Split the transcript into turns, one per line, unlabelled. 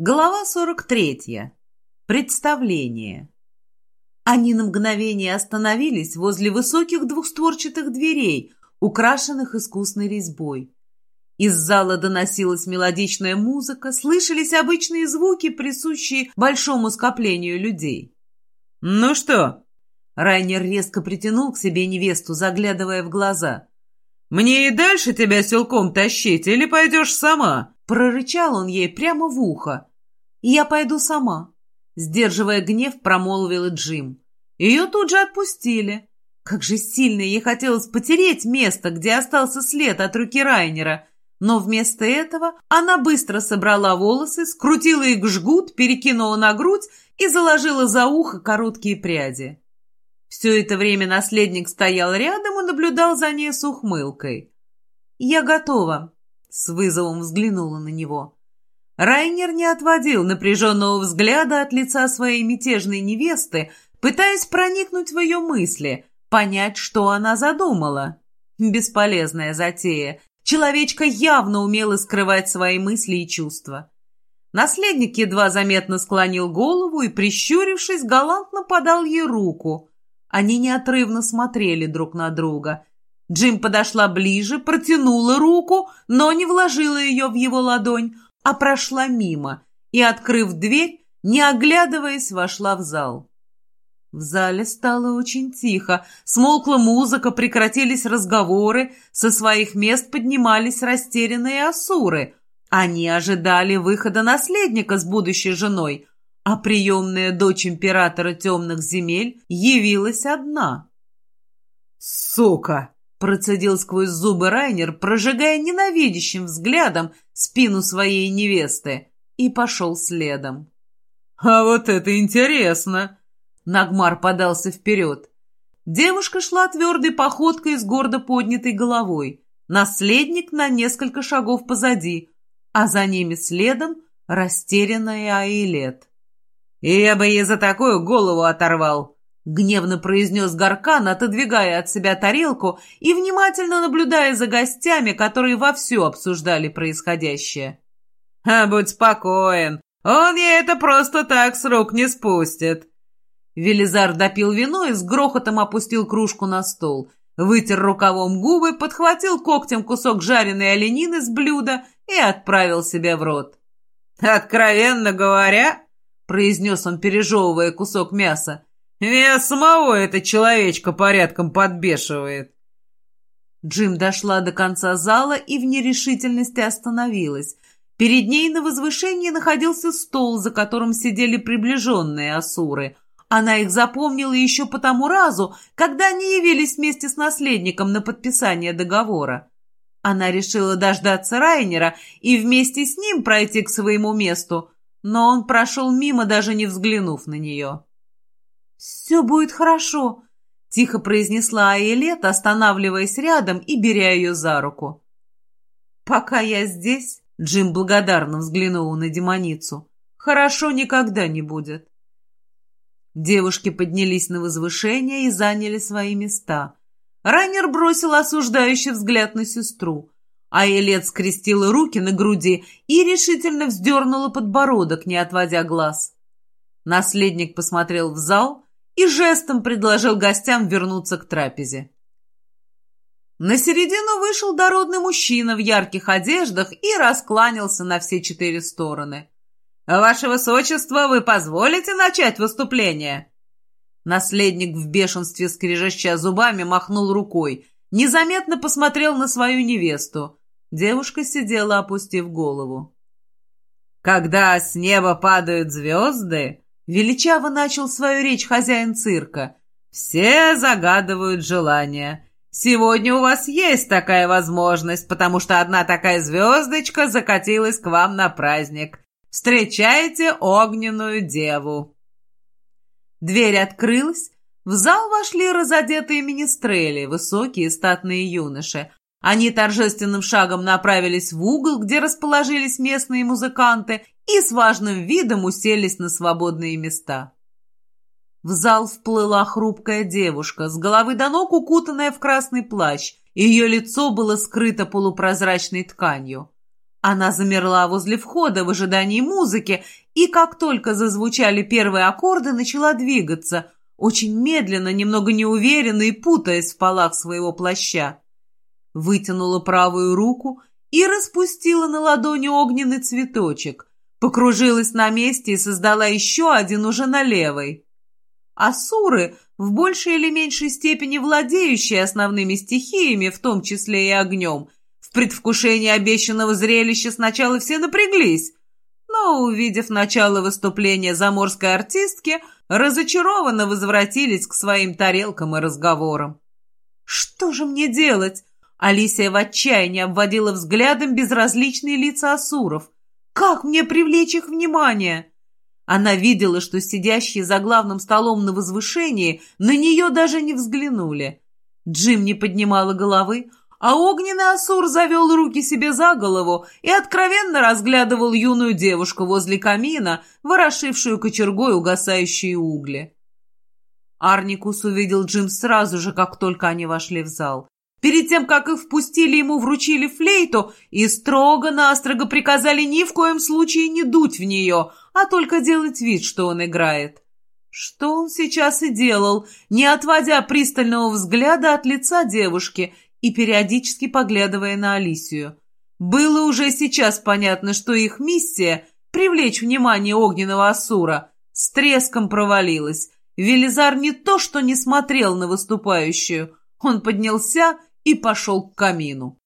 Глава 43. Представление. Они на мгновение остановились возле высоких двухстворчатых дверей, украшенных искусной резьбой. Из зала доносилась мелодичная музыка, слышались обычные звуки, присущие большому скоплению людей. «Ну что?» Райнер резко притянул к себе невесту, заглядывая в глаза. «Мне и дальше тебя силком тащить, или пойдешь сама?» Прорычал он ей прямо в ухо. «Я пойду сама», — сдерживая гнев, промолвил Джим. Ее тут же отпустили. Как же сильно ей хотелось потереть место, где остался след от руки Райнера. Но вместо этого она быстро собрала волосы, скрутила их в жгут, перекинула на грудь и заложила за ухо короткие пряди. Все это время наследник стоял рядом и наблюдал за ней с ухмылкой. «Я готова», — с вызовом взглянула на него. Райнер не отводил напряженного взгляда от лица своей мятежной невесты, пытаясь проникнуть в ее мысли, понять, что она задумала. Бесполезная затея. Человечка явно умела скрывать свои мысли и чувства. Наследник едва заметно склонил голову и, прищурившись, галантно подал ей руку. Они неотрывно смотрели друг на друга. Джим подошла ближе, протянула руку, но не вложила ее в его ладонь, а прошла мимо и, открыв дверь, не оглядываясь, вошла в зал. В зале стало очень тихо, смолкла музыка, прекратились разговоры, со своих мест поднимались растерянные асуры. Они ожидали выхода наследника с будущей женой, а приемная дочь императора темных земель явилась одна. «Сука!» Процедил сквозь зубы Райнер, прожигая ненавидящим взглядом спину своей невесты, и пошел следом. «А вот это интересно!» Нагмар подался вперед. Девушка шла твердой походкой с гордо поднятой головой. Наследник на несколько шагов позади, а за ними следом растерянная Аилет. «И я бы ей за такую голову оторвал!» Гневно произнес Гаркан, отодвигая от себя тарелку и внимательно наблюдая за гостями, которые вовсю обсуждали происходящее. «А будь спокоен, он ей это просто так с рук не спустит». Велизар допил вино и с грохотом опустил кружку на стол, вытер рукавом губы, подхватил когтем кусок жареной оленины с блюда и отправил себе в рот. «Откровенно говоря», — произнес он, пережевывая кусок мяса, меня самого эта человечка порядком подбешивает. Джим дошла до конца зала и в нерешительности остановилась. Перед ней на возвышении находился стол, за которым сидели приближенные асуры. Она их запомнила еще по тому разу, когда они явились вместе с наследником на подписание договора. Она решила дождаться Райнера и вместе с ним пройти к своему месту, но он прошел мимо, даже не взглянув на нее. «Все будет хорошо», — тихо произнесла Айлет, останавливаясь рядом и беря ее за руку. «Пока я здесь», — Джим благодарно взглянул на демоницу, — «хорошо никогда не будет». Девушки поднялись на возвышение и заняли свои места. Раннер бросил осуждающий взгляд на сестру. а Айлет скрестила руки на груди и решительно вздернула подбородок, не отводя глаз. Наследник посмотрел в зал, и жестом предложил гостям вернуться к трапезе. На середину вышел дородный мужчина в ярких одеждах и раскланялся на все четыре стороны. «Ваше высочество, вы позволите начать выступление?» Наследник в бешенстве, скрежеща зубами, махнул рукой, незаметно посмотрел на свою невесту. Девушка сидела, опустив голову. «Когда с неба падают звезды, Величаво начал свою речь хозяин цирка. «Все загадывают желания. Сегодня у вас есть такая возможность, потому что одна такая звездочка закатилась к вам на праздник. Встречайте огненную деву!» Дверь открылась. В зал вошли разодетые министрели, высокие статные юноши. Они торжественным шагом направились в угол, где расположились местные музыканты, и с важным видом уселись на свободные места. В зал вплыла хрупкая девушка, с головы до ног укутанная в красный плащ. Ее лицо было скрыто полупрозрачной тканью. Она замерла возле входа в ожидании музыки, и как только зазвучали первые аккорды, начала двигаться, очень медленно, немного неуверенно и путаясь в полах своего плаща. Вытянула правую руку и распустила на ладони огненный цветочек, покружилась на месте и создала еще один уже на левой. Асуры, в большей или меньшей степени владеющие основными стихиями, в том числе и огнем, в предвкушении обещанного зрелища сначала все напряглись, но, увидев начало выступления заморской артистки, разочарованно возвратились к своим тарелкам и разговорам. «Что же мне делать?» Алисия в отчаянии обводила взглядом безразличные лица асуров. «Как мне привлечь их внимание?» Она видела, что сидящие за главным столом на возвышении на нее даже не взглянули. Джим не поднимала головы, а огненный Асур завел руки себе за голову и откровенно разглядывал юную девушку возле камина, ворошившую кочергой угасающие угли. Арникус увидел Джим сразу же, как только они вошли в зал. Перед тем, как их впустили, ему вручили флейту и строго-настрого приказали ни в коем случае не дуть в нее, а только делать вид, что он играет. Что он сейчас и делал, не отводя пристального взгляда от лица девушки и периодически поглядывая на Алисию. Было уже сейчас понятно, что их миссия — привлечь внимание огненного Асура — с треском провалилась. Велизар не то что не смотрел на выступающую, он поднялся и пошел к камину.